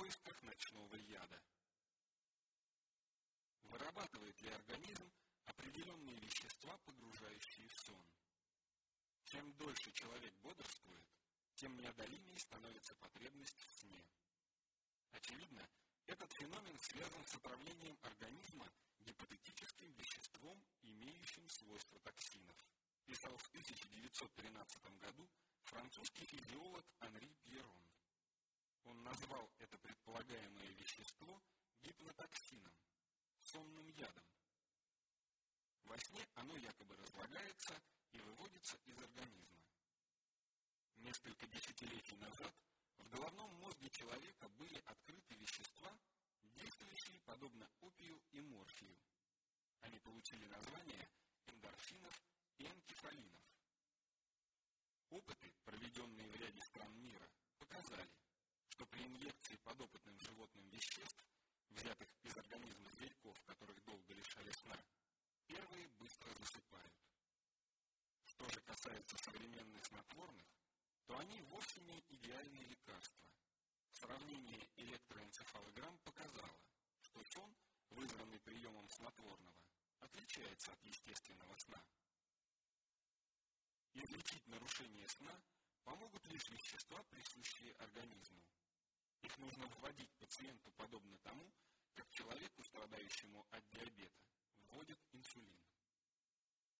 поисках ночного яда. Вырабатывает ли организм определенные вещества, погружающие в сон? Чем дольше человек бодрствует, тем неодолимее становится потребность в сне. Очевидно, этот феномен связан с отравлением организма гипотетическим веществом, имеющим свойства токсинов. Писал в 1913 году французский физиолог Анри Пьерон. Он назвал вещество гипнотоксином, сонным ядом. Во сне оно якобы разлагается и выводится из организма. Несколько десятилетий назад в головном мозге человека были открыты вещества, действующие подобно опию и морфию. Они получили название касается современных снотворных, то они вовсе не идеальные лекарства. Сравнение электроэнцефалограмм показало, что сон, вызванный приемом снотворного, отличается от естественного сна. Излечить нарушение сна помогут лишь вещества, присущие организму. Их нужно вводить пациенту под